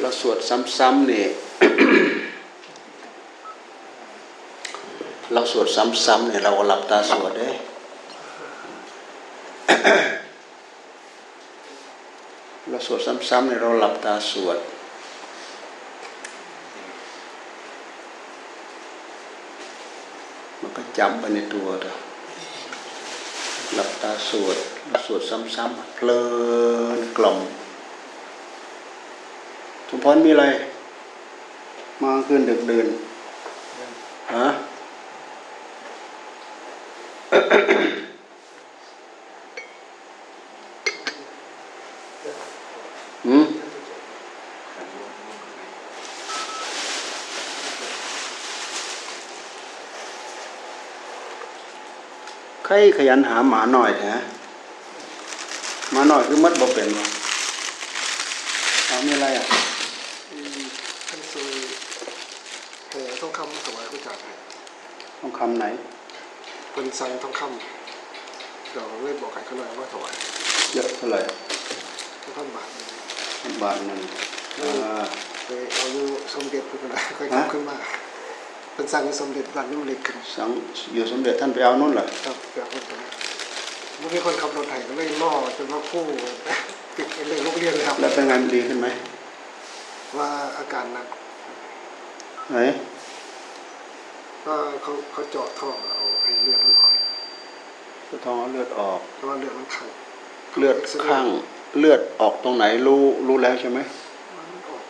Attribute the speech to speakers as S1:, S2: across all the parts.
S1: เราสวดซ้ำๆเนี่ยเราสวดซ้ำๆเนี่ยเราหลับตาสวดได้เราสวดซ้ำๆเนี่ยเราหลับตาสวดมันก็จำไปในตัวเถอะหลับตาสวดสวดซ้ำๆเพลินกล่อม สมพรมีอะไร มาขึ้นดึกเดินฮะอืมใครขยันหาหมาหน่อยแท้หมาหน่อยคือมัดบ่เป็นวะเอามีอะไรอะ
S2: ท่านซื้อแห่ทองคำถวายพระเจ้าให้
S1: ต้อง คำไหน
S2: เป็นสั่งทองคำเดี๋ยวเลยบอกให้เขาหน่อยว่าถวาย
S1: เยอะเท่าไหร่
S2: ท่านบาทหนึ่ง
S1: บาทหนึ่งอ่า
S2: ไปเอาอยู่สมเด็จเพื่อนนะค่อยขับขึ้นมาเป็นสั่งสมเด็จวันนุ่มเล็กกัน
S1: สังอยู่สมเด็จท่านไปเอานู่นเหรอ
S2: ครับเดี๋ยวคนไปเมื่อมีคนขับรถไถก็เลยล่อจนว่าคู่ติดเลยลูกเรียนเลยครับ
S1: แล้วเป็นไงมันดีขึ้นไหม
S2: ว่าอาการหนัก
S1: ไหน
S2: ก็เขาเขาเจาะท่อเอาให้เลือดมันออก
S1: กระท้องเอาเลือดออก
S2: เพราะว่าเลือดมันขัง
S1: เลือดข้างเลือดออกตรงไหนรู้รู้แล้วใช่ไหม
S2: มันออก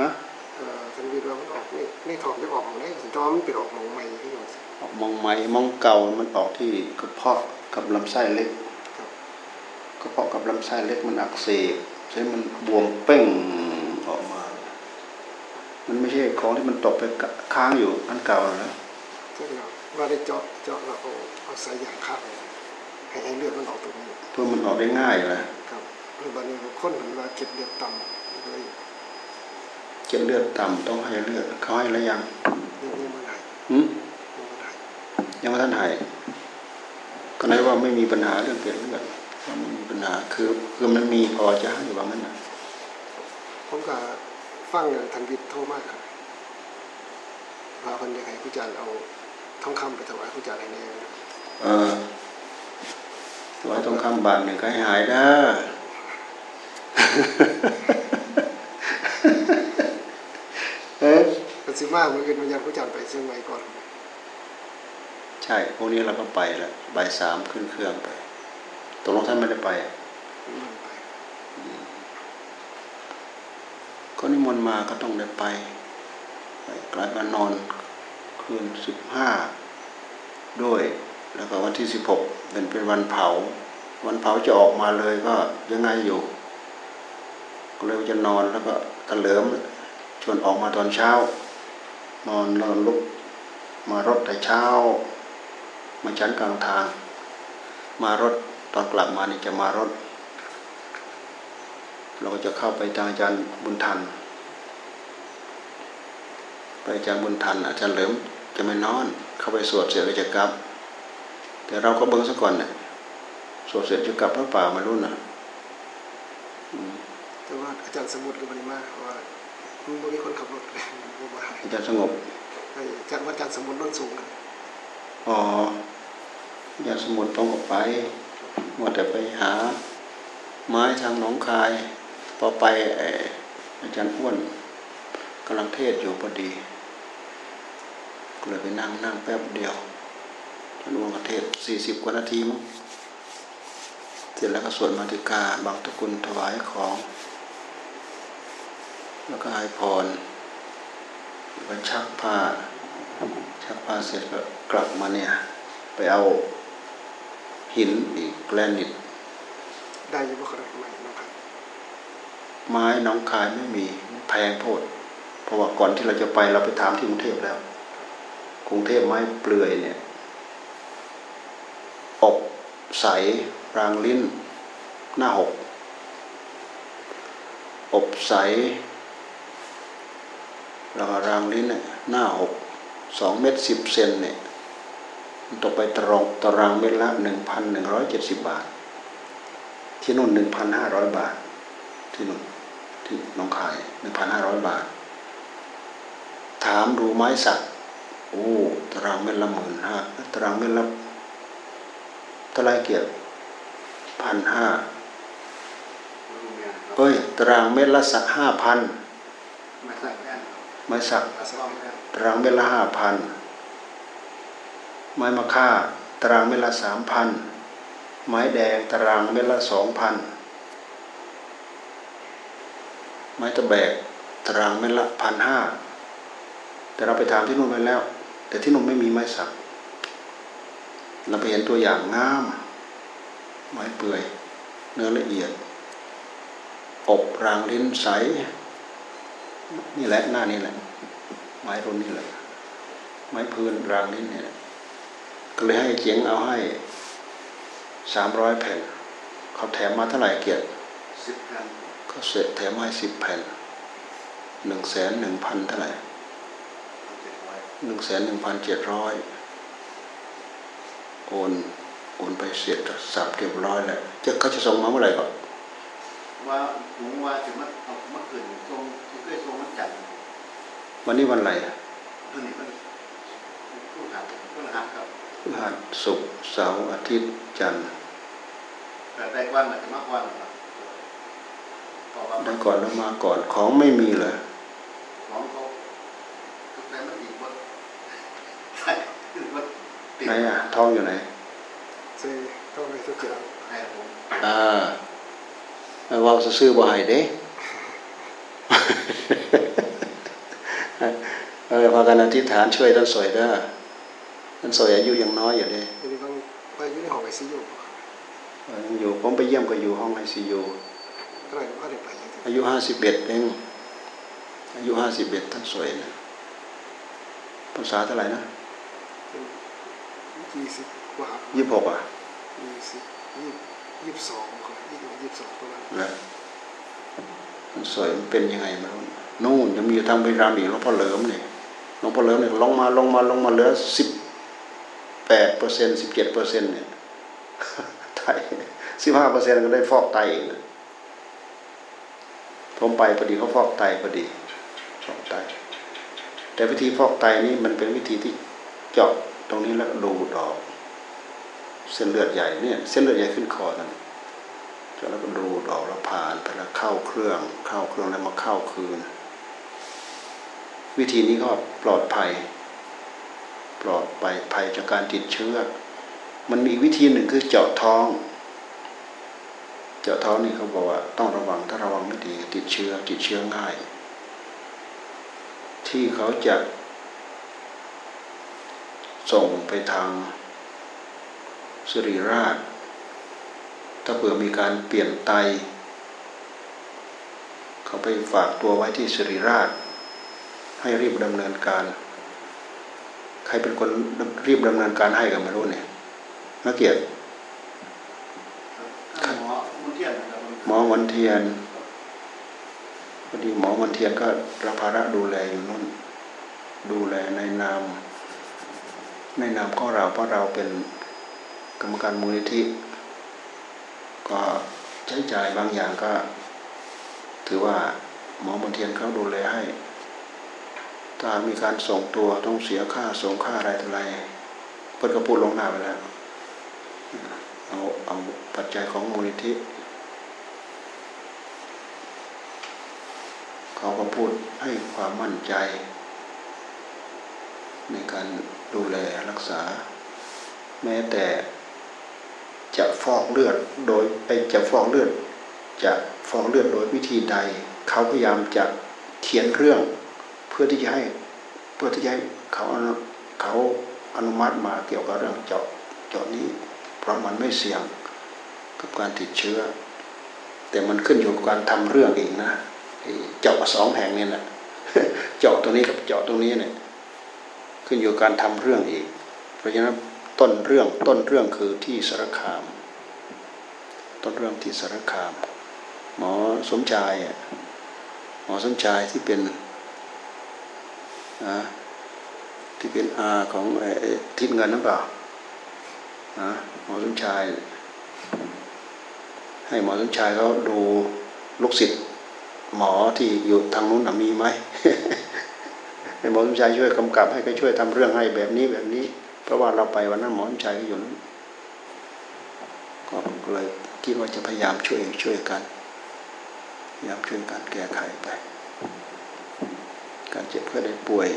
S1: ฮะ
S2: เอ่อสังเกตว่ามันออกนี่นี่ถอดไม่ออกของได้สิจอมันเป็นออกหมองใหม่ที่อยู่
S1: ออกมองไหมมองเก่ามันออกที่กระเพาะกับลำไส้เล็ก
S2: ครับ
S1: กระเพาะกับลำไส้เล็กมันอักเสบใช่มันบวมเป้งออกมา มันไม่ใช่ของที่มันตกไปค้างอยู่อันเก่าแล้ ว
S2: ใช่ครับว่าได้เจาะเจาะแล้วเอาเอาสายยางคาดเลยให้ไอ้เลือดมันออกตรงนี้
S1: เพื่อมันออกได้ง่ายเลย
S2: ครับหรือบางทีคนมันว่าเก็บเลือดต่ำเลย
S1: เจ็บเลือดต่ำต้องให้เลือดเขาให้แล้วยัง
S2: ยังยังมันหาย
S1: หืม
S2: ยังมันหาย
S1: ยังไม่ทันหายก็ได้ว่าไม่มีปัญหาเรื่องเกล็ดเลือดว่ามันมีปัญหาคือคือมันมีพอจะให้ว่างั้นนะ
S2: ผมก็ฟังทางวิทย์โทรมากครับว่าคนอยากให้ผู้จารย์เอา ทองคำไปถวายผู้จารย์ให้แน่
S1: เออถวายทองคำบาทหนึ่งก็ให้หายได้เอ๊ะ
S2: ก็สิมาเมื่อคืนวันยันผู้จารย์ไปเชียงใหม่ก่อน
S1: ใช่ พวกนี้เราก็ไปแล้วบ่ายสามขึ้นเครื่องไปตกลงท่านไม่ได้ไปอะ
S2: มันไป
S1: ก็นิมนต์มาก็ต้องได้ไปไปกลายมานอน คืนสิบห้าด้วย แล้วก็วันที่สิบหกเป็นเป็นวันเผา วันเผาจะออกมาเลยก็ยังไงอยู่ ก็เลยจะนอนแล้วก็ตะเหลิมชวนออกมาตอนเช้า นอนนอนลุกมารถแต่เช้า มาชั้นกลางทาง มารถตอนกลับมานี่จะมารถ เราก็จะเข้าไปทางอาจารย์บุญทันไปอาจารย์บุญทันอาจารย์เหลิม จะไม่นอน เข้าไปสวดเสร็จก็จะกลับ แต่เราก็เบิ่งซะก่อนเนี่ยสวดเสร็จจะกลับหรือเปล่าไม่รู้นะอืม
S2: แต่ว่าอาจารย์สมุทรก็บริมาเพราะว่ามันบ่มีคนขับรถเลยมันบ่มา
S1: อาจารย์สงบ
S2: ไอ้อาจารย์ว่าอาจารย์สมุทรโนนสูงกัน
S1: อ๋ออาจารย์สมุดต้องออกไปมัวแต่ไปหา ไม้ทางหนองคายพอไปเอ่ออาจารย์อ้วนกำลังเทศอยู่พอดี ก็เลยไปนั่งนั่งแป๊บเดียวอาจารย์อ้วนก็เทศสี่สิบกว่านาทีมั้งเสร็จแล้วก็สวดมาติกาบางตะกุลถวายของ แล้วก็ให้พรแล้วก็ชักผ้า ชักผ้าเสร็จก็กลับมาเนี่ย ไปเอาหินอีกแกรนิต
S2: ได้อยังบ่ครับไม่นะครับ
S1: ไม้หน้องคายไม่มีแพงโพดเพราะว่าก่อนที่เราจะไปเราไปถามที่กรุงเทพแล้ว กรุงเทพไม้เปลือยเนี่ยอบใสรางลิ้น หน้าหก อบใส แล้วก็รางลิ้นเนี่ยหน้าหกสองเมตรสิบเซนเนี่ยมันตกไปตรองตารางเมตรละหนึ่งพันหนึ่งร้อยเจ็ดสิบบาท ที่นู่นหนึ่งพันห้าร้อยบาท ที่นู่นที่น้องคายหนึ่งพันห้าร้อยบาท ถามดูไม้สัก โอ้ตารางเมตรละหมื่นห้าตารางเมตรละเท่าไรเกียรติพันห้าเอ้ยตารางเมตรละสักห้าพัน
S2: ไม่ใช่แม่น
S1: ไม้สัก
S2: อาศัยแม่น
S1: ตารางเมตรละห้าพันไม้มะค่าตารางเมตรละสามพันไม้แดงตารางเมตรละสองพันไม้ตะแบกตารางเมตรละพันห้าแต่เราไปถามที่นู่นไปแล้ว แต่ที่นู่นไม่มีไม้สัก เราไปเห็นตัวอย่างงาม ไม้เปื่อย เนื้อละเอียด อบรางลิ้นใส นี่แหละหน้านี่แหละ ไม้รุ่นนี้แหละ ไม้พื้นรางลิ้นเนี่ยก็เลยให้เจียงเอาให้สามร้อยแผ่น เขาแถมมาเท่าไหร่เกียรติ
S2: สิบแผ่น
S1: เขาเสร็จแถมให้สิบแผ่นหนึ่งแสนหนึ่งพันเท่าไหร่
S2: เอาเก็บไว้
S1: หนึ่งแสนหนึ่งพันเจ็ดร้อยโอนโอนไปเสร็จสับเรียบร้อยแล้วจะเขาจะส่งมาเมื่อไหร่ก่อน
S3: ว่าผมว่าจะมาเอามาเกิดทรงที่เคยทรงมันจัด
S1: วันนี้วันอะไรอะ
S3: ตัวนี้มันผู้หัดผู้หัดครับ
S1: พฤหัสศุกร์เสาร์อาทิตย์จันทร์
S3: แต่ได้กว้างอาจจะมากกว่าครับก็ว่า
S1: ได้ก่อนแล้วมาก่อนของไม่มีเลย
S3: ของเขาแต่ มันอีกว่า
S1: ไหนอะทองอยู่ไหน
S2: ใช่ต้องไปทุกอย่าง
S3: ให้ผม
S1: อ่าเอาเว่าซื่อบ่ให้เด้เออพากันอธิษฐานช่วยท่านสวยเด้อท่านสวยอายุยังน้อยอยู่เด้
S2: ทีนี้ต้องไปอยุ่ในห้องไอซียู
S1: อยังอยู่ผมไปเยี่ยมก็อยู่ห้องไอซียู
S2: ก็เลยว่าได้ไปยังไง
S1: อายุห้าสิบเอ็ดเองอายุห้าสิบเอ็ดท่านสวยนะ ภาษาเท่าไหร่นะ
S2: ยี่สิบกว่า
S1: ยี่สิบหกอะ
S2: ยี่สิบยี่ยี่สิบสองครับยี่สิบยี่สิบสองประมาณ
S1: นะท่านสวยมันเป็นยังไงไมานู่นยังมีอยู่ทางไปรามอีกหลวงพ่อเหลิมเนี่ยหลวงพ่อเหลิมเนี่ยลงมาลงมาลงมาเหลือสิบแปดเปอร์เซ็นสิบเจ็ดเปอร์เซ็นเนี่ยไตสิบห้าเปอร์เซ็นก็ได้ฟอกไตอีกนะผมไปพอดีเขาฟอกไตพอดีฟอกไต แต่วิธีฟอกไตนี่มันเป็นวิธีที่เจาะตรงนี้แล้วดูดออก เส้นเลือดใหญ่เนี่ยเส้นเลือดใหญ่ขึ้นคอนั่นจแล้วก็ดูดออกแล้วผ่านไปแล้วเข้าเครื่อง เข้าเครื่องแล้วมาเข้าคืน วิธีนี้ก็ปลอดภัย ปลอดไปภัยจากการติดเชื้อ มันมีวิธีหนึ่งคือเจาะท้อง เจาะท้องนี่เขาบอกว่าต้องระวังถ้าระวังไม่ดีติดเชื้อติดเชื้อง่าย ที่เขาจะส่งไปทางสิริราช ถ้าเผื่อมีการเปลี่ยนไต เขาไปฝากตัวไว้ที่สิริราช ให้รีบดำเนินการ ใครเป็นคนรีบดำเนินการให้กันไม่รู้เนี่ยนักเกียรติ
S3: หมอ
S1: วันเทียน อดีหมอวันเทียนก็รับภาระดูแลอยู่นู่นดูแลในนาม ในนามของเราเพราะเราเป็นกรรมการมูลนิธิ ก็ใช้จ่ายบางอย่างก็ ถือว่าหมอวันเทียนเขาดูแลให้ ถ้ามีการส่งตัวต้องเสียค่าส่งค่าอะไรต่ออะไรเพิ่นก็พูดลงหน้าไปแล้วเอาเอาปัจจัยของมูลนิธิ เขาก็พูดให้ความมั่นใจ ในการดูแลรักษา แม้แต่จะฟอกเลือดโดยไอจะฟอกเลือด จะฟอกเลือดโดยวิธีใด เขาพยายามจะเขียนเรื่อง เพื่อที่จะให้เพื่อที่จะให้เขาเขาอนุมัติมาเกี่ยวกับเรื่องเจาะเจาะนี้ เพราะมันไม่เสี่ยงกับการติดเชื้อ แต่มันขึ้นอยู่กับการทำเรื่องเองนะ เจาะสองแห่งนี่ยนะเจาะตรงนี้กับเจาะตรงนี้เนี่ยขึ้นอยู่การทำเรื่องอีก เพราะฉะนั้นต้นเรื่องต้นเรื่องคือที่สารคาม ต้นเรื่องที่สารคาม หมอสมชายอะหมอสมชายที่เป็นอที่เป็นอาของอทิศเงินหรือเปล่าหมอสมชาย ให้หมอสมชายเขาดูลูกศิษย์ หมอที่อยู่ทางนู้นมีไหมให้หมอสมชายช่วยกำกับให้ก็ช่วยทำเรื่องให้แบบนี้แบบนี้ เพราะว่าเราไปวันนั้นหมอสมชายก็อยู่นั้นก็เลยคิดว่าจะพยายามช่วยช่วยกันพยายามช่วยกันแก้ไขไป การเจ็บก็ได้ป่วย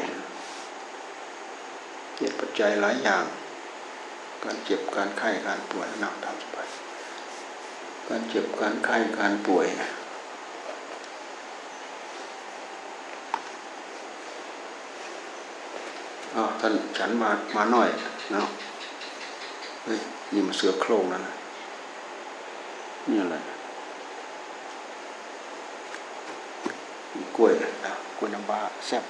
S1: เหตุปัจจัยหลายอย่าง การเจ็บการไข้การป่วยนั่งตามสบายการเจ็บการไข้การป่วยอ๋อ ท่านฉันมามาหน่อยเนาะเฮ้ยนี่มันเสือโครงนั่นนะนี่อะไรมีกล้วยอะกล้วยน้ำว้าแซ่บ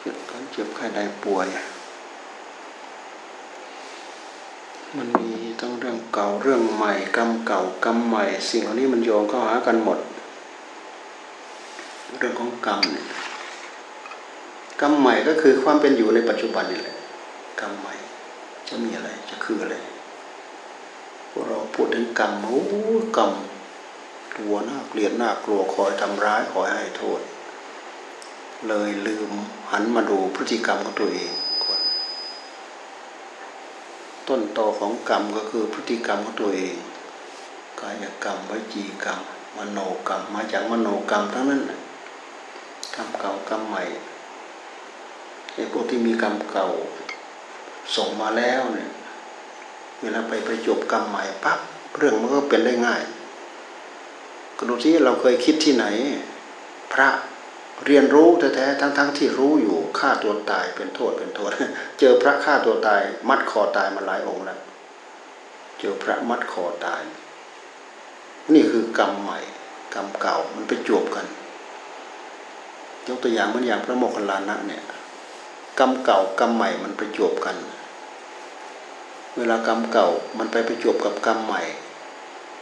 S1: เจ็บการเจ็บไข้ได้ป่วย มันมีทั้งเรื่องเก่าเรื่องใหม่กรรมเก่ากรรมใหม่ สิ่งเหล่านี้มันโยงเข้าหากันหมด เรื่องของกรรมเนี่ยกรรมใหม่ก็คือความเป็นอยู่ในปัจจุบันนี่แหละกรรมใหม่ จะมีอะไรจะคืออะไรพวกเราพูดถึงกรรมโอ้กรรมตัวน่าเกลียดน่ากลัวคอยทำร้ายคอยให้โทษ เลยลืมหันมาดูพฤติกรรมของตัวเองคนต้นตอของกรรมก็คือพฤติกรรมของตัวเองกายกรรมวจีกรรมมโนกรรม มาจากมโนกรรมทั้งนั้นน่ะ รรมเก่ากรรมใหม่ไอ้พวกที่มีกรรมเก่า ส่งมาแล้วเนี่ยเวลาไปประจบกรรมใหม่ปั๊บเรื่องมันก็เป็นได้ง่ายก็ดูที่เราเคยคิดที่ไหน พระเรียนรู้แท้ๆทั้งๆที่รู้อยู่ฆ่าตัวตายเป็นโทษเป็นโทษ เจอพระฆ่าตัวตาย มัดคอตายมาหลายองค์แล้วเจอพระมัดคอตาย นี่คือกรรมใหม่ กรรมเก่ามันไปจบกัน ยกตัวอย่างเหมือนอย่างพระโมคคัลลานะเนี่ยกรรมเก่ากรรมใหม่มันไปจวบกัน เวลากรรมเก่ามันไปไปจวบกับกรรมใหม่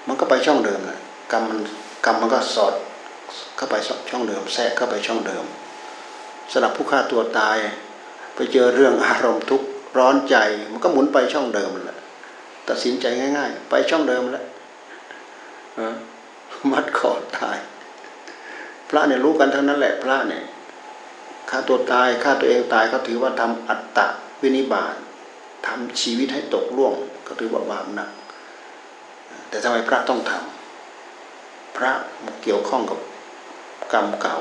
S1: มันก็ไปช่องเดิมแหละกรรมมันกรรมมันก็สอดเข้าไปช่องเดิมแทรกเข้าไปช่องเดิมสำหรับผู้ฆ่าตัวตาย ไปเจอเรื่องอารมณ์ทุกข์ร้อนใจ มันก็หมุนไปช่องเดิมแหละตัดสินใจง่าย ๆ ไปช่องเดิมแล้วมัดคอตาย พระเนี่ยรู้กันทั้งนั้นแหละพระเนี่ยฆ่าตัวตายฆ่าตัวเองตายเขาถือว่าทำอัตตะวินิบาตทำชีวิตให้ตกล่วง ก็ถือว่าบาปหนัก แต่ทำไมพระต้องทำพระเกี่ยวข้องกับกรรมเก่า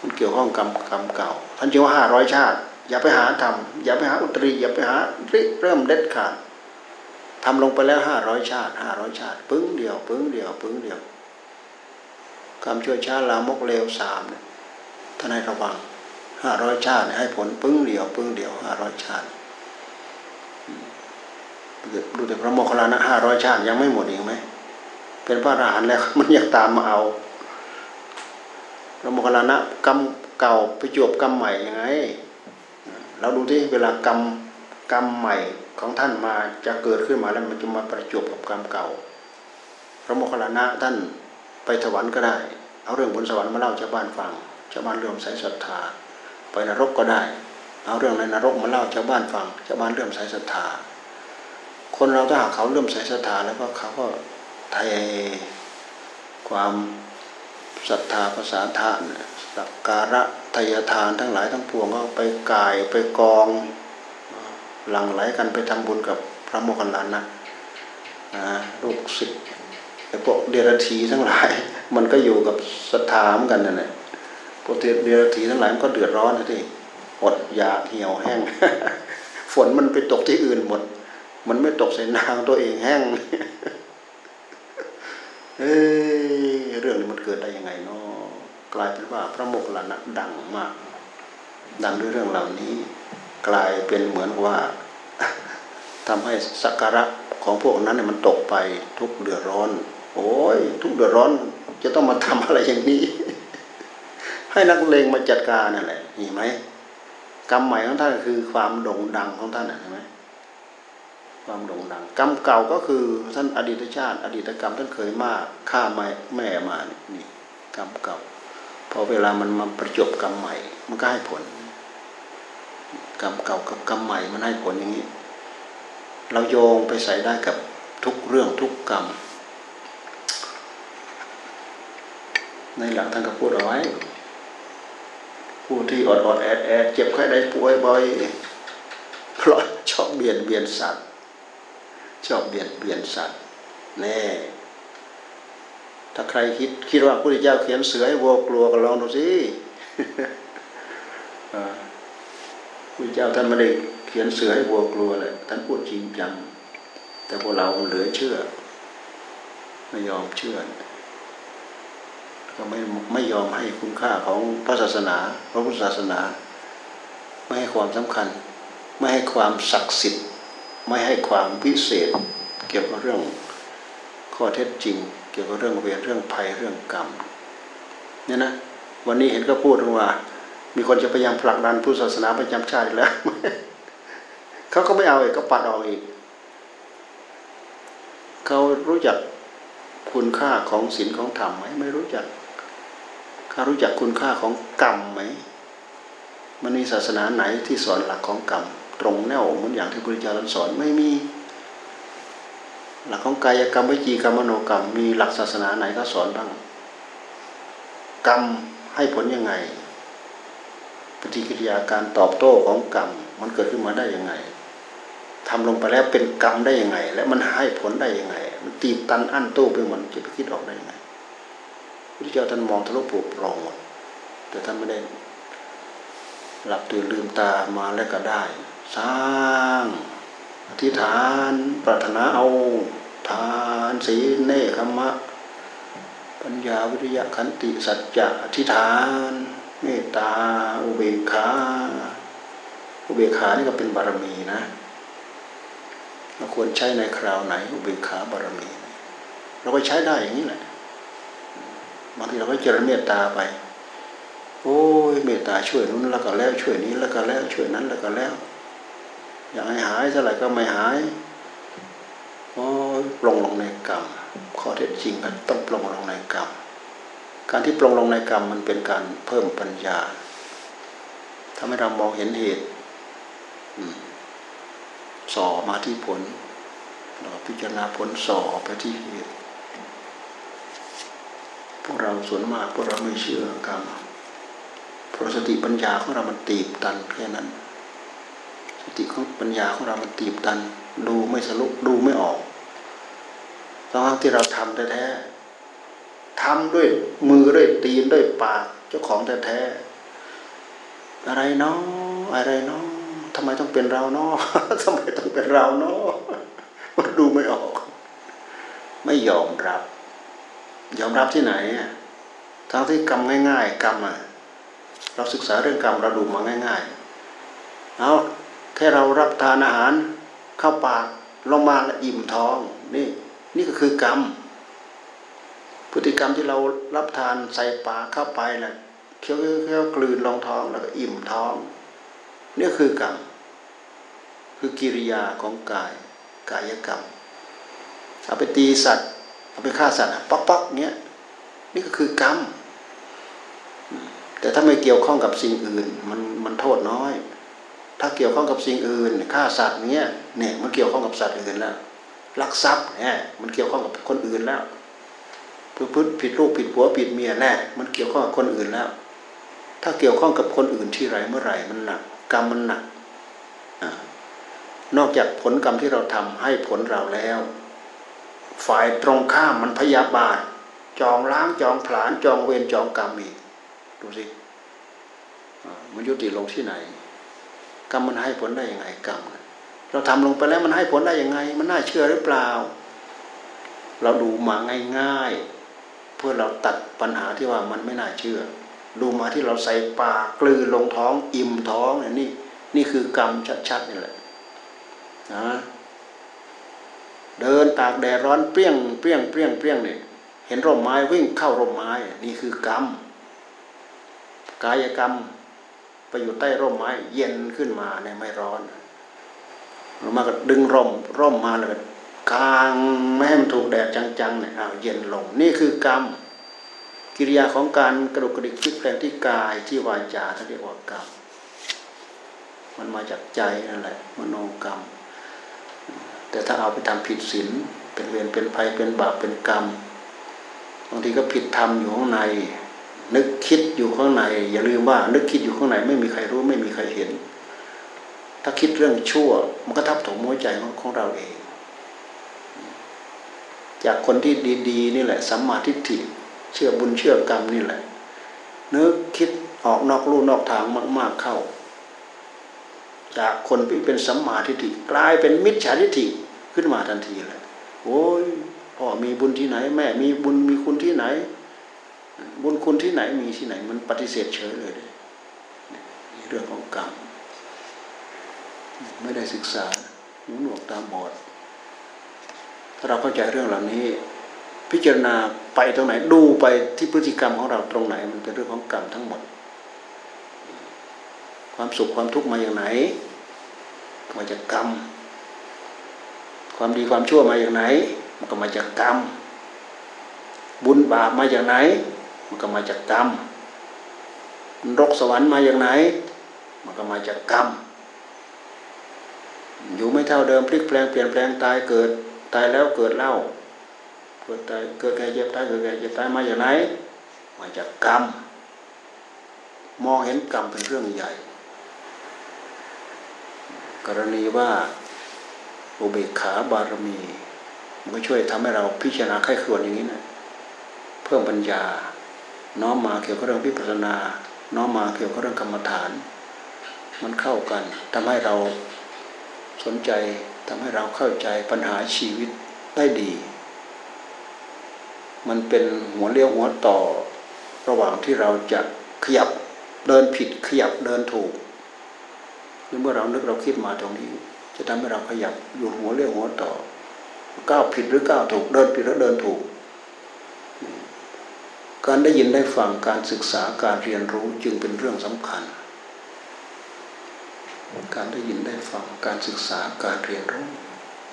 S1: มันเกี่ยวข้องกรรมกรรมเก่า ท่านจึงว่าห้าร้อยชาติ อย่าไปหาทำอย่าไปหาอุตรีอย่าไปหาริเริ่มเด็ดขาดทำลงไปแล้วห้าร้อยชาติห้าร้อยชาติ ปึ้งเดียว ปึ้งเดียว ปึ้งเดียว กรรมช่วยชาลามกเลวสามเนี่ยท่านให้ระวังห้าร้อยชาติให้ผลปึ้งเดียว ปึ้งเดียวห้าร้อยชาติดูแต่พระโมคคัลลานะห้าร้อยชาติยังไม่หมดอีกไหมเป็นพระอรหันต์แล้วมันยังตามมาเอาพระโมคคัลลานะกรรมเก่าไปจวบกรรมใหม่ยังไงเราดูที่เวลากรรมกรรมใหม่ของท่านมาจะเกิดขึ้นมาแล้วมันจะมาประจวบกับกรรมเก่า พระโมคคัลลานะท่าน ไปสวรรค์ก็ได้ เอาเรื่องบนสวรรค์มาเล่าชาวบ้านฟังชาวบ้านเรื่อมใสศรัทธา ไปนรกก็ได้ เอาเรื่องในนรกมาเล่าชาวบ้านฟังชาวบ้านเรื่อมใสศรัทธา คนเราถ้าหากเขาเรื่อมใสศรัทธาแล้วก็เขาก็ไทยความศรัทธาภาษาทานสักการะทายทานทั้งหลายทั้งปวงก็ไปกายไปกองหลังไหลกันไปทำบุญกับพระโมคคัลลานะนะลูกศิษย์ ไอ้พวกเดรัจฉีทั้งหลาย มันก็อยู่กับศรัทธาเหมือนกันนั่นแหละพวกเดรัจฉีทั้งหลายมันก็เดือดร้อนนะที่อดอยากเหี่ยวแห้ง ฝนมันไปตกที่อื่นหมด มันไม่ตกใส่นางตัวเองแห้งเอ้เรื่องนี้มันเกิดได้ยังไงเนาะกลายเป็นว่าพระโมคคัลานะดังมาก ดังด้วยเรื่องเหล่านี้ กลายเป็นเหมือนว่าทำให้สักการะของพวกนั้นเนี่ยมันตกไปทุกเดือดร้อน โอ้ยทุกเดือดร้อน จะต้องมาทำอะไรอย่างนี้ ให้นักเลงมาจัดการนั่นแหละเห็นไหมกรรมใหม่ของท่านคือความโด่งดังของท่านเห็นไหมความโด่งดัง กรรมเก่าก็คือท่านอดีตชาติ อดีตกรรมท่านเคยมากฆ่าแม่แม่มานี่กรรมเก่าพอเวลามันมาประจบกรรมใหม่ มันก็ให้ผล กรรมเก่ากับกรรมใหม่มันให้ผลอย่างนี้ เราโยงไปใส่ได้กับทุกเรื่องทุกกรรม ในหลักท่านก็พูดเอาไว้ ผู้ที่อดอดแอดแอดเจ็บไข้ได้ป่วยบ่อยเพราะชอบเบียดเบียนสัตว์ ชอบเบียดเบียนสัตว์แน่ถ้าใครคิดคิดว่าพระพุทธเจ้าเขียนเสือให้วัวกลัวก็ลองดูสิพระพุทธเจ้าท่านไม่ได้เขียนเสือให้วัวกลัวเลยท่านพูดจริงจังแต่พวกเราเหลือเชื่อ ไม่ยอมเชื่อ ก็ไม่ไม่ยอมให้คุณค่าของพระศาสนา พระพุทธศาสนา ไม่ให้ความสำคัญ ไม่ให้ความศักดิ์สิทธิ์ ไม่ให้ความพิเศษ เกี่ยวกับเรื่องข้อเท็จจริง เกี่ยวกับเรื่องเวรเรื่องภัยเรื่องกรรมเนี่ยนะวันนี้เห็นก็พูดว่า มีคนจะพยายามผลักดันพุทธศาสนาประจำชาติแล้วเขาก็ไม่เอาอีกก็ปัดออกอีกเขารู้จักคุณค่าของศีลของธรรมไหมไม่รู้จัการู้จักคุณค่าของกรรมไหมมันมีศาสนาไหนที่สอนหลักของกรรม ตรงแนวเหมือนอย่างที่พระพุทธเจ้าสอนไม่มี หลักของกายกรรมวิจีกรรมมโนกรรม มีหลักศาสนาไหนก็สอนบ้าง กรรมให้ผลยังไง ปฏิกิริยาการตอบโต้ของกรรม มันเกิดขึ้นมาได้ยังไงทำลงไปแล้วเป็นกรรมได้ยังไง และมันให้ผลได้ยังไง มันตีบตันอั้นตู้ไปหมดจะไปคิดออกได้ยังไง พระเจ้าท่านมองทะลุปลุกปลงหมดแต่ท่านไม่ได้ หลับตื่นลืมตามาแล้วก็ได้ สร้างอธิษฐานปรารถนาเอา ทานศีลเนคขมะ ปัญญาวิริยะขันติสัจจะอธิษฐาน เมตตา อุเบกขาอุเบกขานี่ก็เป็นบารมีนะเราควรใช้ในคราวไหน อุเบกขาบารมี เราก็ใช้ได้อย่างนี้แหละ บางทีเราก็เจริญเมตตาไป โอ้ยเมตตาช่วยนู้นแล้วก็แล้วช่วยนี้แล้วก็แล้วช่วยนั้นแล้วก็แล้ว อยากให้หายเท่าไหร่ก็ไม่หายโอ้ยปลงลงในกรรมข้อเท็จจริงก็ต้องปลงลงในกรรมการที่ปลงลงในกรรมมันเป็นการเพิ่มปัญญาทำให้เรามองเห็นเหตุส่อมาที่ผลเราพิจารณาผลส่อไปที่เหตุ พวกเราส่วนมากพวกเราไม่เชื่อกรรมเพราะสติปัญญาของเรามันตีบตันแค่นั้น สติของปัญญาของเรามันตีบตัน ดูไม่สรุปดูไม่ออกทั้งที่เราทำแท้ๆทำด้วยมือด้วยตีนด้วยปากเจ้าของแท้ๆอะไรเนาะอะไรเนาะทำไมต้องเป็นเราเนาะทำไมต้องเป็นเราเนาะมันดูไม่ออก ไม่ยอมรับ ยอมรับที่ไหน ทั้งที่กรรมง่าย ๆ กรรมอะเราศึกษาเรื่องกรรมเราดูมาง่ายๆเอาแค่เรารับทานอาหารเข้าปากลงมาแล้วอิ่มท้องนี่นี่ก็คือกรรม พฤติกรรมที่เรารับทานใส่ปากเข้าไปแหละเคี้ยวเคี้ยวกลืนลงท้องแล้วก็อิ่มท้องนี่คือกรรมคือกิริยาของกายกายกรรมเอาไปตีสัตว์ ไปฆ่าสัตว์ป๊อกป๊อกเงี้ยนี่ก็คือกรรม แต่ถ้าไม่เกี่ยวข้องกับสิ่งอื่น มันมันโทษน้อย ถ้าเกี่ยวข้องกับสิ่งอื่นฆ่าสัตว์เนี้ยเนี่ยมันเกี่ยวข้องกับสัตว์อื่นแล้วลักทรัพย์เนี่ยมันเกี่ยวข้องกับคนอื่นแล้วพูดผิดลูกผิดผัวผิดเมียแน่มันเกี่ยวข้องกับคนอื่นแล้ว ถ้าเกี่ยวข้องกับคนอื่นที่ไรเมื่อไหร่มันหนักกรรมมันหนักนอกจากผลกรรมที่เราทำให้ผลเราแล้ว ฝ่ายตรงข้ามมันพยาบาท จองล้างจองผลาญจองเวรจองกรรมอีกดูสิมันยุติลงที่ไหน กรรมมันให้ผลได้ยังไงกรรมเราทำลงไปแล้วมันให้ผลได้ยังไง มันน่าเชื่อหรือเปล่า เราดูมาง่าย ๆ เพื่อเราตัดปัญหาที่ว่ามันไม่น่าเชื่อ ดูมาที่เราใส่ปากกลืนลงท้อง อิ่มท้องเนี่ยนี่นี่คือกรรมชัดๆนี่แหละนะ เดินตากแดดร้อนเปรี้ยงเปรี้ยงเปรี้ยงเปรี้ยงเนี่ยเห็นร่มไม้วิ่งเข้าร่มไม้ นี่คือกรรมกายกรรมไปอยู่ใต้ร่มไม้ เย็นขึ้นมาเนี่ยไม่ร้อนลงมาก็ดึงร่มร่มมาเลยกลางไม่ให้มันถูกแดดจังๆเนี่ยอ้าวเย็นลง นี่คือกรรมกิริยาของการกระดุกกระดิกคลิกแปลงที่กายที่วาจาท่านเรียกว่ากรรมมันมาจากใจนั่นแหละมโนกรรม แต่ถ้าเอาไปทำผิดศีลเป็นเวรเป็นภัยเป็นบาปเป็นกรรมบางทีก็ผิดธรรมอยู่ข้างใน นึกคิดอยู่ข้างใน อย่าลืมว่า นึกคิดอยู่ข้างในไม่มีใครรู้ไม่มีใครเห็น ถ้าคิดเรื่องชั่ว มันก็ทับถมหัวใจของของเราเอง จากคนที่ดีๆนี่แหละสัมมาทิฏฐิเชื่อบุญเชื่อกรรมนี่แหละนึกคิดออกนอกลู่นอกทางมาก ๆเข้า จากคนที่เป็นสัมมาทิฏฐิกลายเป็นมิจฉาทิฏฐิขึ้นมาทันทีเลยโอ้ยพ่อมีบุญที่ไหน แม่มีบุญมีคุณที่ไหน บุญคุณที่ไหนมีที่ไหน มันปฏิเสธเฉยเลยนี่เรื่องของกรรมไม่ได้ศึกษาหูหนวกตาบอด ถ้าเราเข้าใจเรื่องเหล่านี้ พิจารณาไปตรงไหนดูไปที่พฤติกรรมของเราตรงไหน มันเป็นเรื่องของกรรมทั้งหมด ความสุขความทุกข์มาอย่างไหน มาจากกรรม ความดีความชั่วมาอย่างไหน มันก็มาจากกรรม บุญบาปมาจากไหน มันก็มาจากกรรมนรกสวรรค์มาอย่างไหน มันก็มาจากกรรม อยู่ไม่เท่าเดิมพลิกแปลงเปลี่ยนแปลงตายเกิด ตายแล้วเกิดเล่า เกิดตายเกิดแก่เจ็บตายเกิดแก่เจ็บตายมาจากไหน มาจากกรรมมองเห็นกรรมเป็นเรื่องใหญ่ กรณีว่าอุเบกขาบารมี มันก็ช่วยทำให้เราพิจารณาไข้ครวญอย่างนี้นะเพิ่มปัญญา น้อมมาเกี่ยวกับเรื่องพิปัสสนา น้อมมาเกี่ยวกับเรื่องกรรมฐาน มันเข้ากันทำให้เราสนใจทำให้เราเข้าใจปัญหาชีวิตได้ดี มันเป็นหัวเลี้ยวหัวต่อ ระหว่างที่เราจะขยับเดินผิดขยับเดินถูก เมื่อเรานึกเราคิดมาตรงนี้ จะทำให้เราขยับอยู่หัวเลี้ยวหัวต่อก้าวผิดหรือก้าวถูกเดินผิดหรือเดินถูก การได้ยินได้ฟังการศึกษาการเรียนรู้จึงเป็นเรื่องสำคัญ การได้ยินได้ฟังการศึกษาการเรียนรู้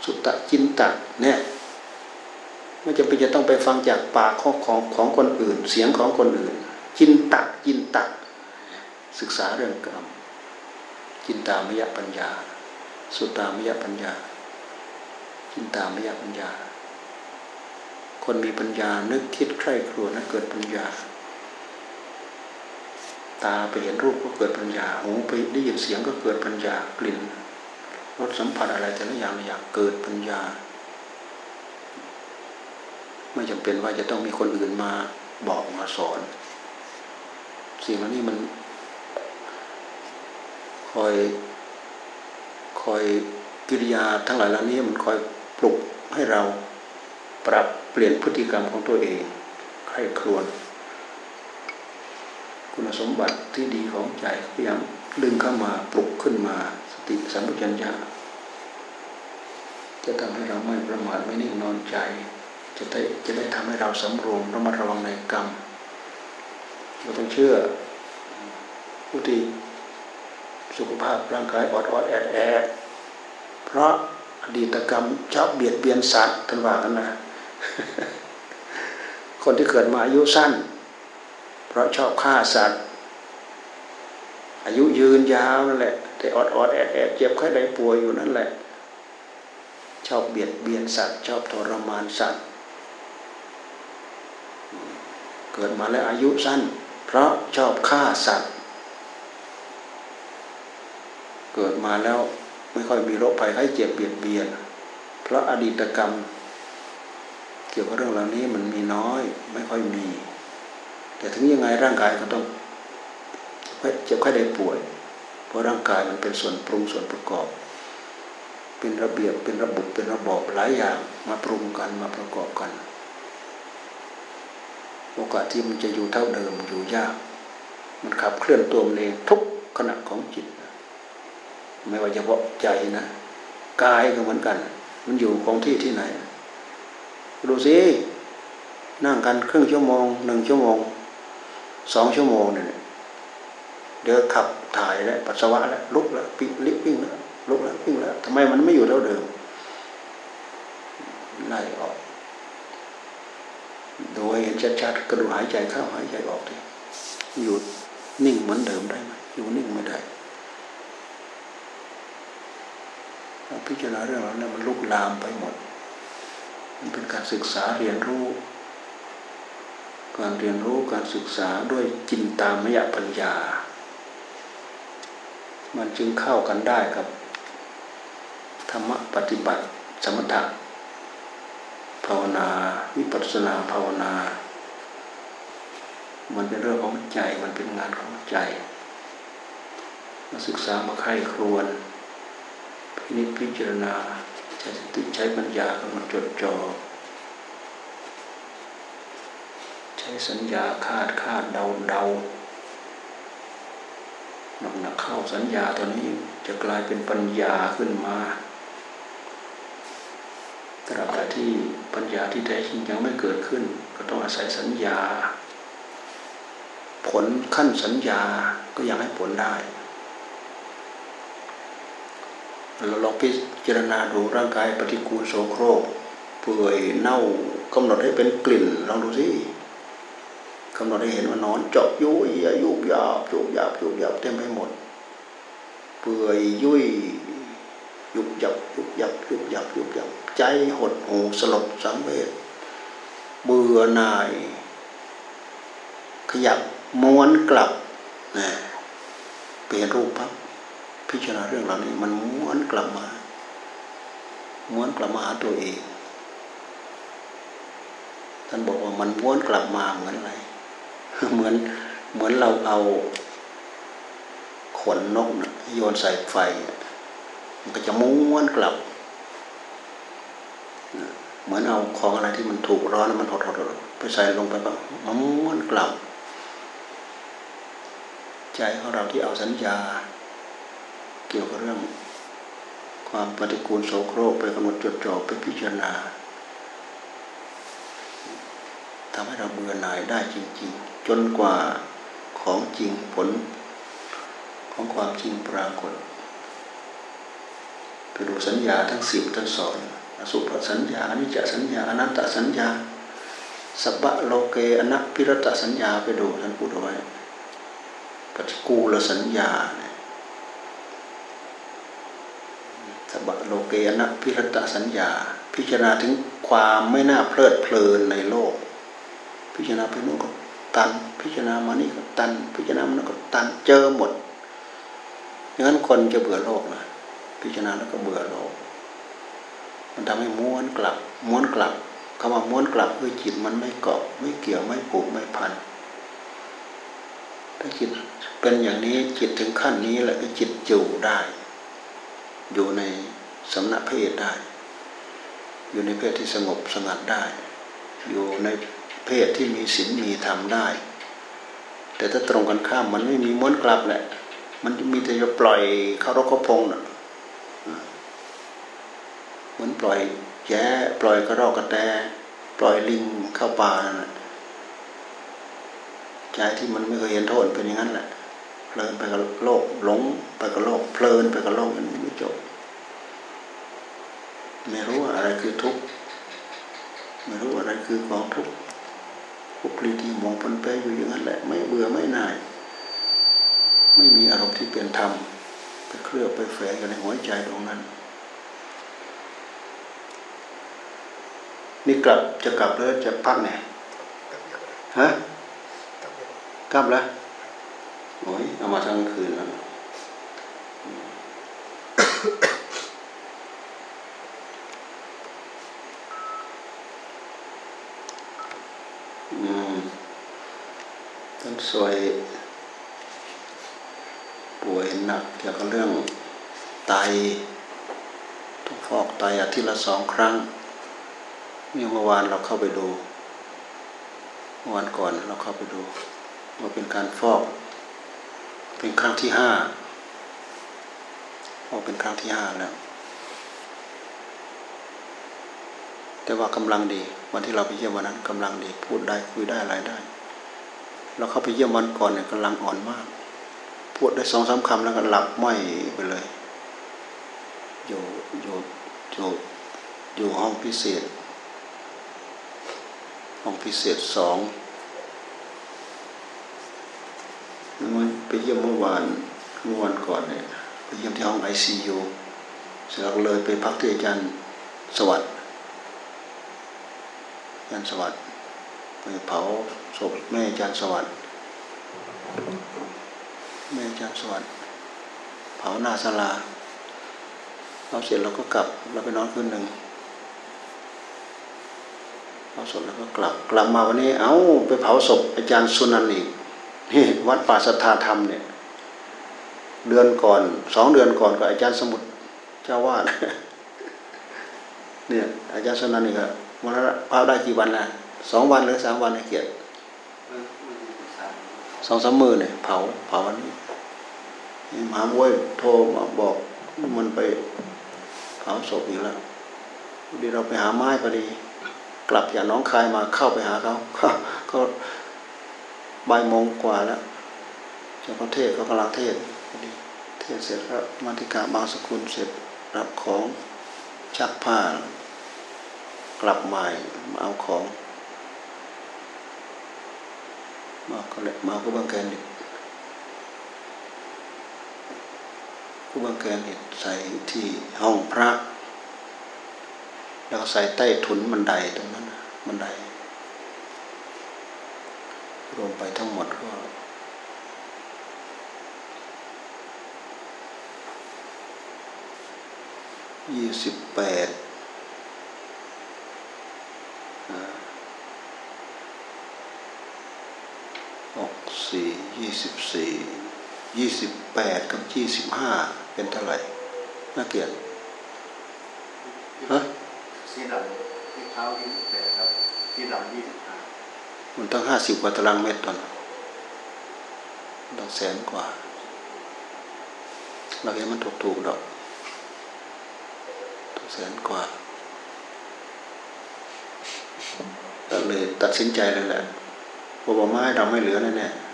S1: สุตตะจินตะเนี่ยไม่จำเป็นจะต้องไปฟังจากปากของของของคนอื่น เสียงของคนอื่นจินตะจินตะศึกษาเรื่องกรรม จินตามยปัญญา สุตตามยปัญญา จินตามยปัญญา คนมีปัญญานึกคิดใคร่ครวญนั้นเกิดปัญญา ตาไปเห็นรูปก็เกิดปัญญา หูไปได้ยินเสียงก็เกิดปัญญากลิ่นรสสัมผัสอะไรแต่ละอย่างอย่างเกิดปัญญา ไม่จำเป็นว่าจะต้องมีคนอื่นมาบอกมาสอน สิ่งเหล่านี้มัน อยคอยกิริยาทั้งหลายเหล่านี้มันคอยปลุกให้เราปรับเปลี่ยนพฤติกรรมของตัวเองใครครวนคุณสมบัติที่ดีของใจพยายามดึงเข้ามาปลุกขึ้นมาสติสัมปชัญญะจะทำให้เราไม่ประมาทไม่นิ่งนอนใจ จะได้จะได้ทำให้เราสำรวมระมัดระวังในกรรมเราต้องเชื่อผู้ที่ สุขภาพร่างกายอดอดแอดแอดเพราะอดีตกรรมชอบเบียดเบียนสัตว์ท่านว่ากันนะ คนที่เกิดมาอายุสั้น เพราะชอบฆ่าสัตว์ อายุยืนยาวนั่นแหละ แต่อดอดแอดแอดเจ็บไข้ได้ป่วยอยู่นั่นแหละ ชอบเบียดเบียนสัตว์ ชอบทรมานสัตว์ เกิดมาแล้วอายุสั้น เพราะชอบฆ่าสัตว์ เกิดมาแล้วไม่ค่อยมีโรคภัยไข้เจ็บเบียดเบียน เพราะอดีตกรรม เกี่ยวกับเรื่องเหล่านี้มันมีน้อยไม่ค่อยมี แต่ถึงยังไงร่างกายก็ต้องเจ็บไข้ได้ป่วย เพราะร่างกายมันเป็นส่วนปรุงส่วนประกอบ เป็นระเบียบเป็นระบบเป็นระบอบหลายอย่างมาปรุงกันมาประกอบกัน โอกาสที่มันจะอยู่เท่าเดิมอยู่ยาก มันขับเคลื่อนตัวมันเองทุกขณะของจิต ไม่ว่าเฉพาะใจนะกายก็เหมือนกัน มันอยู่คงที่ที่ไหน ดูสินั่งกันครึ่งชั่วโมงหนึ่งชั่วโมงสองชั่วโมงเนี่ยเดี๋ยวขับถ่ายแล้วปัสสาวะแล้วลุกแล้วปิ้งลิบปิ้งแล้วลุกแล้วปิ้งแล้วทำไมมันไม่อยู่เท่าเดิมไล่ออกดูให้เห็นชัดๆก็ดูหายใจเข้าหายใจออกดิอยู่นิ่งเหมือนเดิมได้ไหมอยู่นิ่งไม่ได้ พิจารณาเรื่องเหล่านั้นมันลุกลามไปหมด มันเป็นการศึกษาเรียนรู้ การเรียนรู้การศึกษาด้วยจินตามยปัญญา มันจึงเข้ากันได้กับธรรมปฏิบัติ สมถะภาวนา วิปัสสนาภาวนามันเป็นเรื่องของใจ มันเป็นงานของใจ มาศึกษามาไข้ครวน พินิจพิจารณาใช้สติใช้ปัญญากำหนดจดจ่อใช้สัญญาคาดคาดเดาเดาหนักหนักเข้าสัญญาตัวนี้จะกลายเป็นปัญญาขึ้นมาตราบใดที่ปัญญาที่แท้จริงยังไม่เกิดขึ้น ก็ต้องอาศัยสัญญา ผลขั้นสัญญาก็ยังให้ผลได้ เราลองพิจารณาดูร่างกายปฏิกูลโสโครกเปื่อยเน่ากำหนดให้เป็นกลิ่นลองดูสิกำหนดให้เห็นว่านอนเจาะยุยยุบยาบยุบยาบยุบยาบเต็มไปหมด เปื่อยยุ่ยยุบยับยุบยับยุบยับยุบยับใจหดหูสลดสังเวชเบื่อหน่าย ขยับม้วนกลับนะเปลี่ยนรูปปั๊บ พิจารณาเรื่องเหล่านี้มันม้วนกลับมาม้วนกลับมาหาตัวเองท่านบอกว่ามันม้วนกลับมาเหมือนอะไร เหมือนเหมือนเราเอา ขนนกนะโยนใส่ไฟ มันก็จะม้วนกลับ เหมือนเอาของอะไรที่มันถูกร้อนแล้วมันหดๆไปใส่ลงไปก็มันม้วนกลับ ใจของเราที่เอาสัญญา เกี่ยวกับเรื่อง ความปฏิกูลโสโครกไปกำหนดจดจ่อไปพิจารณาทำให้เราเบื่อหน่ายได้จริง ๆ จนกว่าของจริงผล ของความจริงปรากฏไปดูสัญญาทั้งสิบท่านสอนอสุภสัญญาอนิจจสัญญาอนัตตสัญญาสัพพะโลเกอนัพิรตสัญญาไปดูท่านพูดเอาไว้ปฏิกูลสัญญาเนี่ย สัพพะโลเกอนัพิรตสัญญา พิจารณาถึงความไม่น่าเพลิดเพลินในโลก พิจารณาไปโน่นก็ตัน พิจารณามานี่ก็ตัน พิจารณามันก็ตันเจอหมดอย่างนั้นคนจะเบื่อโลกนะพิจารณาแล้วก็เบื่อโลก มันทำให้ม้วนกลับ ม้วนกลับคำว่าม้วนกลับคือจิตมันไม่เกาะไม่เกี่ยวไม่ผูกไม่พันถ้าจิตเป็นอย่างนี้จิตถึงขั้นนี้แหละก็จิตอยู่ได้ อยู่ใน สำนักเพศได้ อยู่ในเพศที่สงบสงัดได้ อยู่ในเพศที่มีศีลมีธรรมได้ แต่ถ้าตรงกันข้ามมันไม่มีม้วนกลับแหละ มันมีแต่จะปล่อยเข้ารกเขาพงน่ะเหมือนปล่อยแย่ปล่อยกระรอกกระแตปล่อยลิงเข้าป่านั่นแหละใจที่มันไม่เคยเห็นโทษเป็นอย่างนั้นแหละเพลินไปกับโลกหลงไปกับโลกเพลินไปกับโลกมันไม่จบ ไม่รู้ว่าอะไรคือทุกข์ไม่รู้อะไรคือของทุกข์พวกปลีทีมองปนเปอยู่อย่างนั้นแหละ ไม่เบื่อไม่น่าย ไม่มีอารมณ์ที่เป็นธรรมไปเคลือบไปแฝงกันในหัวใจตรงนั้น นี่กลับจะกลับแล้วจะพักไหนฮะกลับแล้วโอ้ยเอามาทั้งคืนแล้วอืมท่าน สวยป่วยหนักเกี่ยวกับเรื่องไตต้องฟอกไตอาทิตย์ละสองครั้งเมื่อวานเราเข้าไปดูเมื่อวานก่อนเราเข้าไปดูว่าเป็นการฟอก เป็นครั้งที่ห้าฟอกเป็นครั้งที่ห้าแล้วแต่ว่ากำลังดี วันที่เราไปเยี่ยมวันนั้นกำลังดี พูดได้คุยได้อะไรได้ เราเข้าไปเยี่ยมวันก่อนเนี่ยกำลังอ่อนมาก พูดได้สองสาคำแล้วก็หลับไม่ไปเลย อยู่อยู่อยู่อยู่ห้องพิเศษ ห้องพิเศษสองมันไปเยี่ยมเมื่อวานเมื่อวันก่อนเนี่ยไปเยี่ยมที่ห้องไอซียูเสร็จแล้วเลยไปพักที่อาจารย์สวัสดิ์อาจารย์สวัสดิ์ไปเผา ศพแม่อาจารย์สวัสดิ์แม่อาจารย์สวัสดิ์เผาหน้าศาลาเราเสร็จเราก็กลับเราไปนอนคืนหนึ่งเผาศพแล้วก็กลับกลับมาวันนี้ เอ้าไปเผาศพอาจารย์สุนันท์อีกนี่วัดป่าสัทธาธรรมเนี่ย เดือนก่อนสองเดือนก่อนกับอาจารย์สมุทรเจ้าวาดเนี่ยอาจารย์สุนันท์นี่ครับวันละพาได้กี่วันละสองวันหรือสามวันในเกียรติ
S3: ส
S1: องสามมือเนี่ยเผาเผาวันนี้นี่มาบวยโทรมาบอกมันไปเผาศพอีกแล้วดีเราไปหาไม้พอดี กลับจากน้องคายมาเข้าไปหาเขาเขาก็บ่ายโมงกว่าแล้วเจ้าประเทศเขากำลังเทศพอดีเทศเสร็จแล้วมาธิกาบางสกุลเสร็จรับของชักผ้ากลับมามาเอาของ มาก็เลยมาก็บางแกนเด็ดก็บางแกนเด็ดใส่ที่ห้องพระ แล้วใส่ใต้ถุนบันไดตรงนั้นบันได รวมไปทั้งหมดก็ยี่สิบแปด 24 28 กับ 25 เป็นเท่าไหร่น่าเกลียดฮะ
S3: สีดำที่เท้า28ครับที่ดำ25
S1: มันตั้ง 50 กว่าตารางเมตรตอนตั้งแสนกว่า เราเห็นมันถูกถูกดอกตั้งแสนกว่าก็เลยตัดสินใจเลยแหละพอบอกไม้เราไม่เหลือแน่ๆ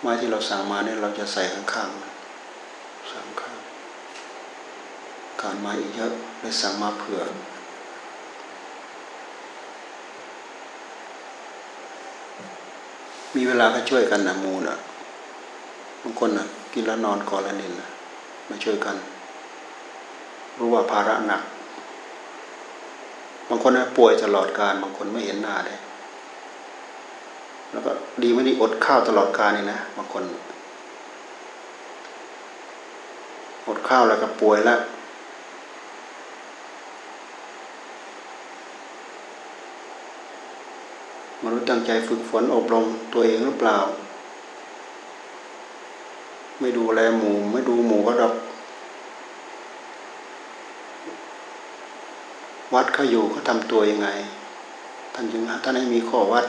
S1: ไม้ที่เราสั่งมาเนี่ยเราจะใส่ข้างๆนะสั่งข้าง การมาอีกเยอะเลยสั่งมาเผื่อมีเวลาก็ช่วยกันนะมูนะบางคนนะกินแล้วนอนก่อนแล้วนินนะมาช่วยกัน รู้ว่าภาระหนัก บางคนนะป่วยตลอดการ บางคนไม่เห็นหน้าเลย แล้วก็ดีไม่ดีอดข้าวตลอดการนี่นะบางคน อดข้าวแล้วก็ป่วยแล้วมนุษย์ตั้งใจฝึกฝนอบรมตัวเองหรือเปล่า ไม่ดูแลหมู่ไม่ดูหมู่ก็ดับวัดเขาอยู่เขาทำตัวยังไง ท่านจึงท่านให้มีข้อวัด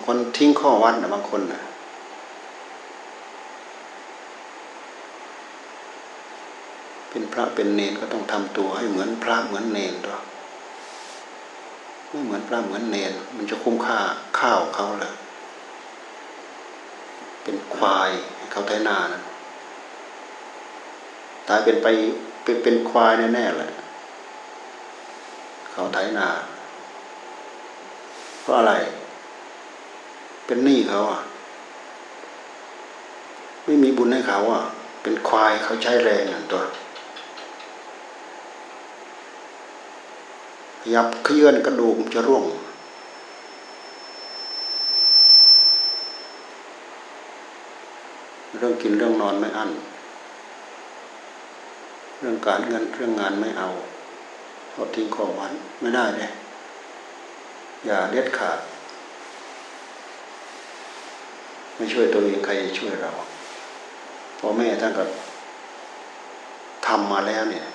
S1: างคนทิ้งข้อวัดนะบางคนนะเป็นพระเป็นเนนก็ต้องทำตัวให้เหมือนพระเหมือนเนนตัวไม่เหมือนพระเหมือนเนรมันจะคุ้มค่าข้าวเขาเลยเป็นควายเขาไถนานะตายเป็นไปเป็นเป็นควายแน่ๆเลยเขาไถนา เพราะอะไร เป็นหนี้เขาอะ ไม่มีบุญให้เขาอะ เป็นควายเขาใช้แรงอะตัวขยับเคลื่อนกระดูกมันจะร่วงเรื่องกินเรื่องนอนไม่อั้น เรื่องการเงินเรื่องงานไม่เอาเขาทิ้งข้อวัดไม่ได้เลยอย่าเด็ดขาด ไม่ช่วยตัวเองใครจะช่วยเราพ่อแม่ท่านก็ทำมาแล้วเนี่ย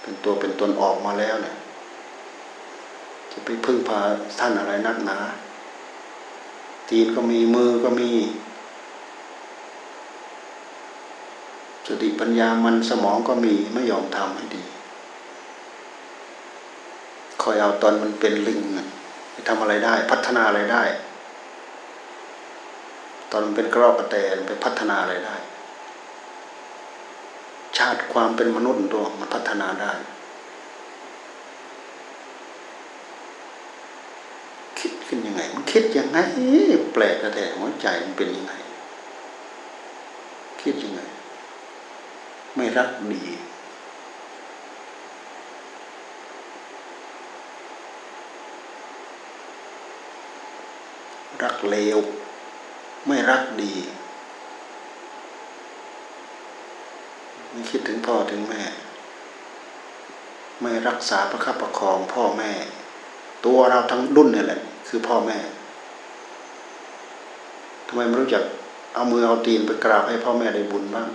S1: เป็นตัวเป็นตนออกมาแล้วเนี่ย จะไปพึ่งพาท่านอะไรนักหนาตีนก็มีมือก็มี สติปัญญามันสมองก็มีไม่ยอมทำให้ดี คอยเอาตอนมันเป็นลิงไปทำอะไรได้ พัฒนาอะไรได้ ตอนเป็นกรอบกระแตนไปพัฒนาอะไรได้ ชาติความเป็นมนุษย์ตัวมันพัฒนาได้ คิดขึ้นยังไง มันคิดยังไง แปลกกระแตหัวใจมันเป็นยังไง คิดยังไง ไม่รักดีรักเลว ไม่รักดี ไม่คิดถึงพ่อถึงแม่ ไม่รักษาประคับประคองพ่อแม่ ตัวเราทั้งรุ่นนี่แหละ คือพ่อแม่ทำไมไม่รู้จักเอามือเอาตีนไปกราบให้พ่อแม่ได้บุญบ้าง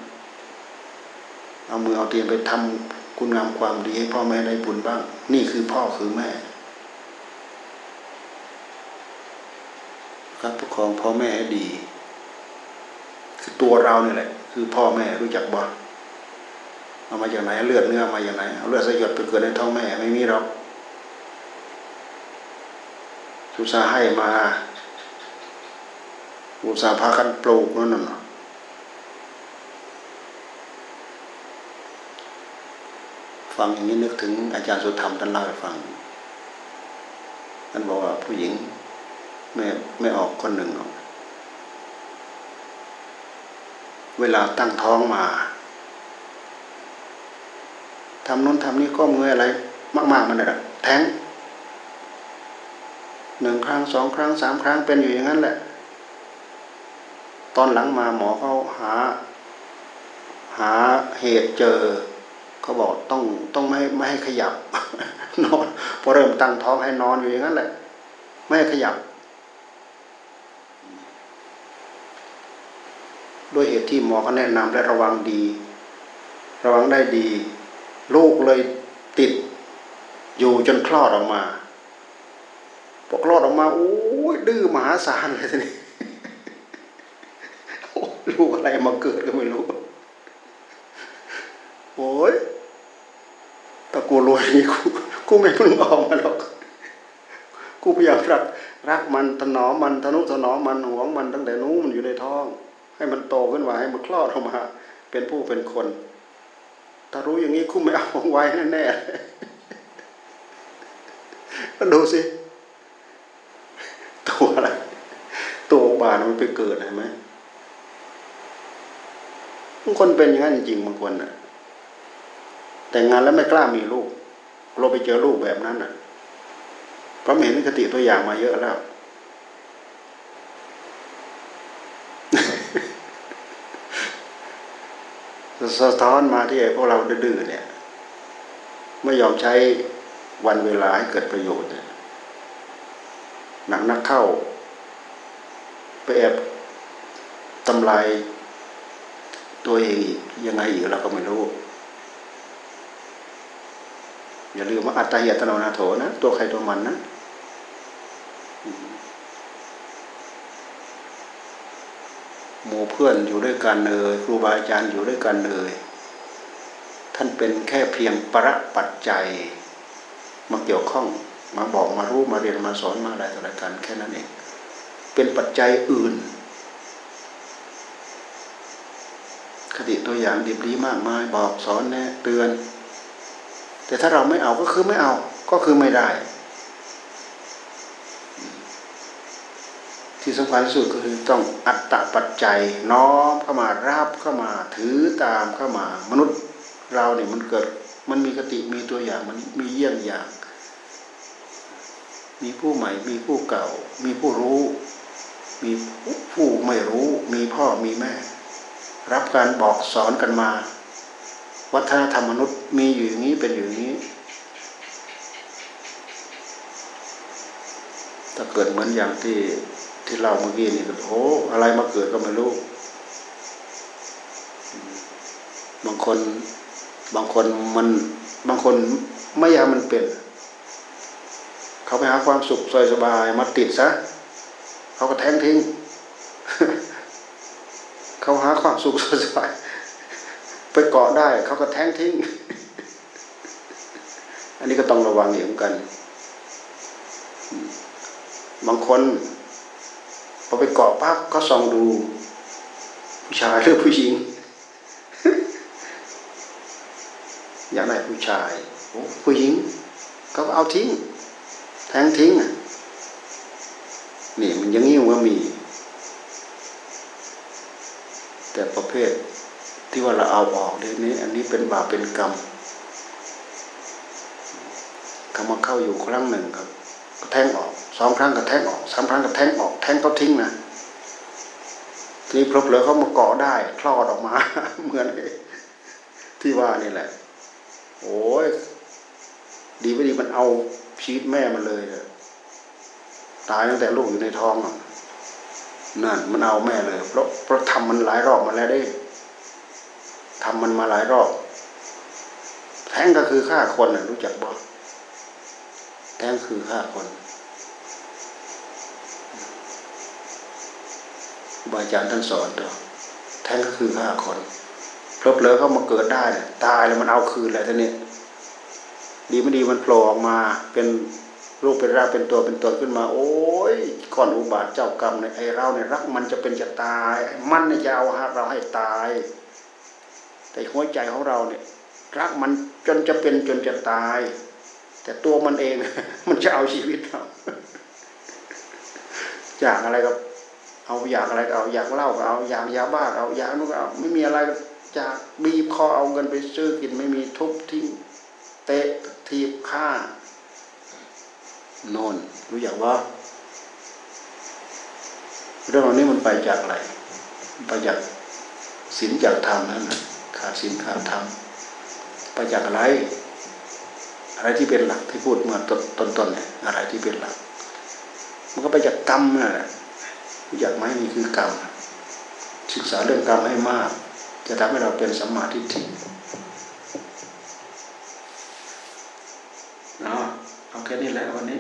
S1: เอามือเอาตีนไปทำคุณงามความดีให้พ่อแม่ได้บุญบ้าง นี่คือพ่อคือแม่ ครับประคองพ่อแม่ให้ดี คือตัวเราเนี่ยแหละ คือพ่อแม่รู้จักบ่เอามาจากไหนเลือดเนื้อมาจากไหนเอาเลือดสยดไปเกิดในท้องแม่ไม่มีหรอกสุสาให้มาอุตสาห์พากันปลูกนั่นน่ะฟังอย่างนี้นึกถึงอาจารย์สุธรรมท่านเล่าให้ฟังท่านบอกว่าผู้หญิง ไม่ไม่ออกคนหนึ่งหรอกเวลาตั้งท้องมาทำนู้นทำนี่ก็มืออะไร มาก ๆ มันน่ะแท้งหนึ่งครั้งสองครั้งสามครั้งเป็นอยู่อย่างนั้นแหละ ตอนหลังมาหมอเขาหา หาเหตุเจอเขาบอกต้องต้องไม่ไม่ให้ขยับนอนพอเริ่มตั้งท้องให้นอนอยู่อย่างนั้นแหละ ไม่ให้ขยับ ด้วยเหตุที่หมอเขาแนะนำและระวังดี ระวังได้ดี ลูกเลยติดอยู่จนคลอดออกมาพอคลอดออกมาโอ้ยดื้อมหาศาลเลยทีนี้ลูกอะไรมาเกิดก็ไม่รู้โอ้ยตะกูรวยนี่กูกูไม่เพิ่งออกมาหรอกกูพยายามรักรักมันถนอมมันทนุถนอมมันหวงมันตั้งแต่นู้นมันอยู่ในท้อง ให้มันโตขึ้นมาให้มันคลอดออกมา เป็นผู้เป็นคน ถ้ารู้อย่างนี้กูไม่เอาไว้แน่ๆก็ดูสิตัวอะไรตัวบานมันไปเกิดเห็นไหมบางคนเป็นอย่างนั้นจริงๆบางคนน่ะ แต่งงานแล้วไม่กล้ามีลูกเราไปเจอลูกแบบนั้นน่ะเพราะเห็นคติตัวอย่างมาเยอะแล้ว สะท้อนมาที่ไอ้พวกเราดื้อเนี่ย ไม่ยอมใช้วันเวลาให้เกิดประโยชน์เนี่ยหนักนักเข้า ไปแอบทำลายตัวเองยังไงอีกเราก็ไม่รู้ อย่าลืมว่าอัตตาหิอัตโนนาโถนะ ตัวใครตัวมันนะ หมู่เพื่อนอยู่ด้วยกันเลยครูบาอาจารย์อยู่ด้วยกันเลยท่านเป็นแค่เพียงประปัจจัย มาเกี่ยวข้องมาบอกมารู้มาเรียนมาสอนมาอะไรต่ออะไรกันแค่นั้นเองเป็นปัจจัยอื่น คติตัวอย่างดีดีมากมายบอกสอนแนะเตือน แต่ถ้าเราไม่เอาก็คือไม่เอาก็คือไม่ได้ ที่สำคัญที่สุดก็คือต้องอัตตปัจจัยน้อมเข้ามารับเข้ามาถือตามเข้ามามนุษย์เราเนี่ยมันเกิดมันมีกติมีตัวอย่างมันมีเยี่ยงอย่าง มีผู้ใหม่มีผู้เก่า มีผู้รู้ มีผู้ไม่รู้ มีพ่อมีแม่ รับการบอกสอนกันมา วัฒนธรรมมนุษย์มีอยู่อย่างนี้เป็นอยู่อย่างนี้ถ้าเกิดเหมือนอย่างที่ ที่เราเมื่อกี้นี่โอ้อะไรมาเกิดก็ไม่รู้ บางคนบางคนมันบางคนไม่อยากมันเป็น เขาไปหาความสุขสบายสบายมาติดซะเขาก็แทงทิ้ง เขาหาความสุขสบายไปเกาะได้ เขาก็แทงทิ้ง อันนี้ก็ต้องระวังเหมือนกัน บางคน พอไปเกาะปั๊บก็ส่องดู ผู้ชายหรือผู้หญิง อยากได้ผู้ชาย ผู้หญิงก็เอาทิ้ง แทงทิ้งนี่มันยังงี้มันก็มี แต่ประเภทที่ว่าเราเอาออกเดี๋ยวนี้ อันนี้เป็นบาปเป็นกรรมเขามาเข้าอยู่ครั้งหนึ่งครับ ก็แทงออก สองครั้งก็แทงออกสามครั้งก็แทงออก แทงเขาทิ้งนะทีนี้เพลอๆเขามาเกาะได้ คลอดออกมา เหมือนที่ว่านี่แหละ โอ้ยดีไม่ดีมันเอาชีวิตแม่มันเลยเนี่ยตายตั้งแต่ลูกอยู่ในท้องนั่นมันเอาแม่เลย เพราะเพราะทำมันหลายรอบมาแล้วได้ทำมันมาหลายรอบแท้งก็คือฆ่าคนน่ะรู้จักบ่แท้งคือฆ่าคน ครูบาอาจารย์ท่านสอนตัวแท้งก็คือฆ่าคนเพลอเพลอเขามาเกิดได้ตายแล้วมันเอาคืนแล้วท่านี้ดีไม่ดีมันโผล่ออกมาเป็นรูปเป็นร่างเป็นตัวเป็นตนขึ้นมา โอ้ยก่อนอุบาทเจ้ากรรมเนี่ยไอเราเนี่ยรักมันจะเป็นจะตาย มันจะเอาเราให้ตาย แต่หัวใจของเราเนี่ย รักมันจนจะเป็นจนจะตาย แต่ตัวมันเองมันจะเอาชีวิตเราอยากอะไรก็ เอาอยากอะไรก็เอาอยากเหล้าก็เอาอยากยาบ้าก็เอาอยากนู้นก็เอาไม่มีอะไรก็อยากบีบคอเอาเงินไปซื้อกินไม่มีทุบทิ้งเตะทีบฆ่าโน่นรู้อย่างว่าเรื่องเหล่านี้มันไปจากอะไรไปจากศีลจากธรรมนั่นนะขาดศีลขาดธรรมไปจากอะไร อะไรที่เป็นหลักที่พูดเมื่อต้นต้นๆเนี่ยอะไรที่เป็นหลัก มันก็ไปจากกรรมนั่นแหละ รู้จักไหมนี่คือกรรม ศึกษาเรื่องกรรมให้มาก จะทำให้เราเป็นสัมมาทิฏฐิเนาะเอาแค่นี้แหละวันนี้